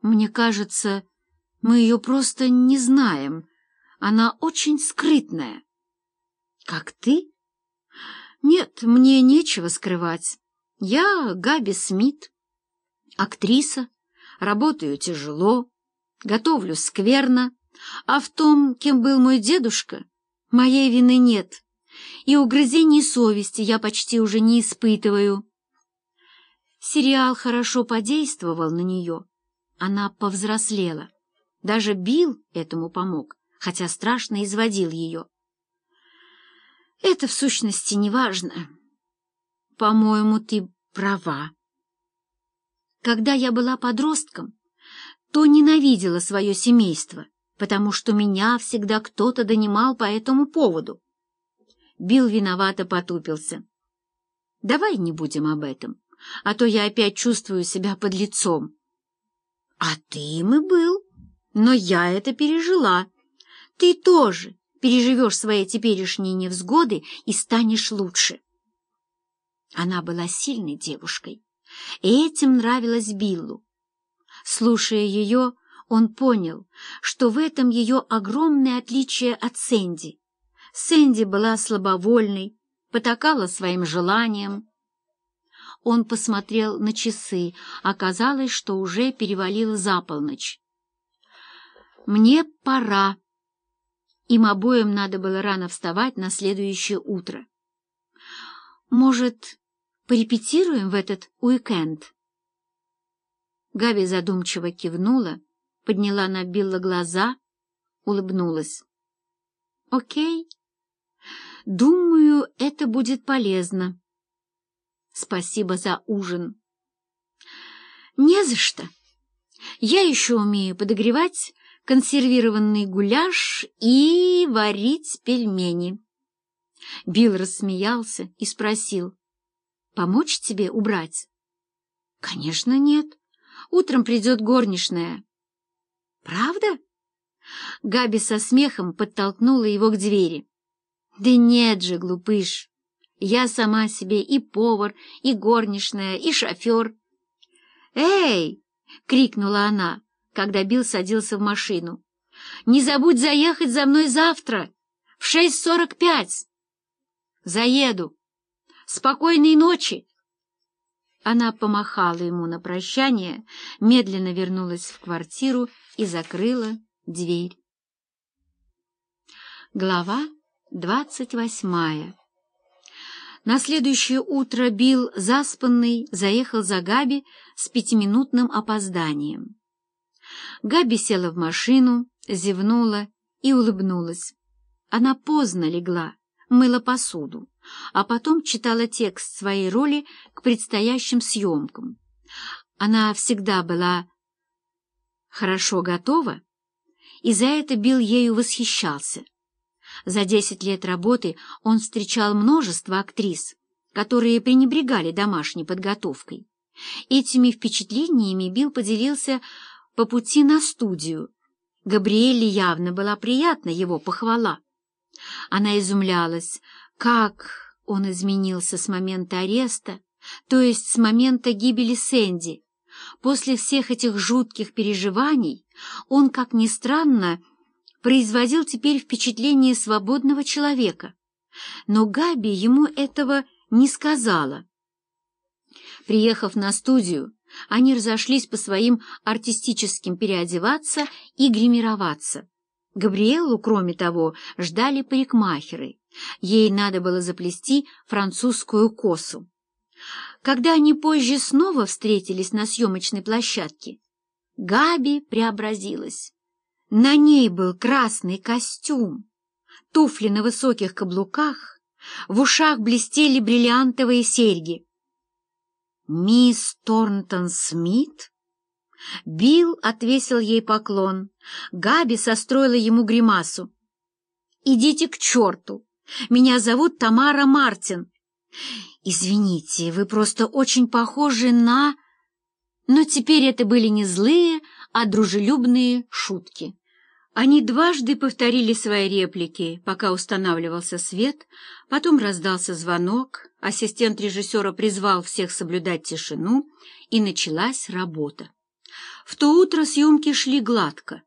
Мне кажется, мы ее просто не знаем. Она очень скрытная. Как ты? Нет, мне нечего скрывать. Я Габи Смит, актриса, работаю тяжело, готовлю скверно, а в том, кем был мой дедушка, моей вины нет, и угрызений совести я почти уже не испытываю. Сериал хорошо подействовал на нее. Она повзрослела. Даже Билл этому помог, хотя страшно изводил ее. Это в сущности не важно. По-моему, ты права. Когда я была подростком, то ненавидела свое семейство, потому что меня всегда кто-то донимал по этому поводу. Билл виновато потупился. Давай не будем об этом, а то я опять чувствую себя под лицом. А ты им и был, но я это пережила. Ты тоже переживешь свои теперешние невзгоды и станешь лучше. Она была сильной девушкой, и этим нравилось Биллу. Слушая ее, он понял, что в этом ее огромное отличие от Сэнди. Сэнди была слабовольной, потакала своим желаниям. Он посмотрел на часы, оказалось, что уже перевалило за полночь. «Мне пора», им обоим надо было рано вставать на следующее утро. «Может, порепетируем в этот уикенд?» Габи задумчиво кивнула, подняла на Билла глаза, улыбнулась. «Окей. Думаю, это будет полезно. Спасибо за ужин». «Не за что. Я еще умею подогревать консервированный гуляш и варить пельмени. Билл рассмеялся и спросил, «Помочь тебе убрать?» «Конечно, нет. Утром придет горничная». «Правда?» Габи со смехом подтолкнула его к двери. «Да нет же, глупыш, я сама себе и повар, и горничная, и шофер». «Эй!» — крикнула она когда Билл садился в машину. «Не забудь заехать за мной завтра в шесть сорок пять!» «Заеду! Спокойной ночи!» Она помахала ему на прощание, медленно вернулась в квартиру и закрыла дверь. Глава двадцать восьмая На следующее утро Билл, заспанный, заехал за Габи с пятиминутным опозданием. Габи села в машину, зевнула и улыбнулась. Она поздно легла, мыла посуду, а потом читала текст своей роли к предстоящим съемкам. Она всегда была хорошо готова, и за это Билл ею восхищался. За десять лет работы он встречал множество актрис, которые пренебрегали домашней подготовкой. Этими впечатлениями Билл поделился по пути на студию. Габриэле явно была приятна его похвала. Она изумлялась, как он изменился с момента ареста, то есть с момента гибели Сэнди. После всех этих жутких переживаний он, как ни странно, производил теперь впечатление свободного человека. Но Габи ему этого не сказала. Приехав на студию, они разошлись по своим артистическим переодеваться и гримироваться. Габриэлу, кроме того, ждали парикмахеры. Ей надо было заплести французскую косу. Когда они позже снова встретились на съемочной площадке, Габи преобразилась. На ней был красный костюм, туфли на высоких каблуках, в ушах блестели бриллиантовые серьги. «Мисс Торнтон Смит?» Билл отвесил ей поклон. Габи состроила ему гримасу. «Идите к черту! Меня зовут Тамара Мартин. Извините, вы просто очень похожи на...» Но теперь это были не злые, а дружелюбные шутки. Они дважды повторили свои реплики, пока устанавливался свет, потом раздался звонок, ассистент режиссера призвал всех соблюдать тишину, и началась работа. В то утро съемки шли гладко.